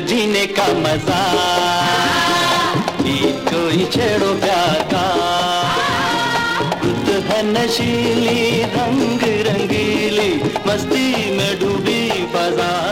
जीने का मज़ा। को कोई छेड़ो प्यार खुद है नशीली रंग रंगीली मस्ती में डूबी बाज़ार।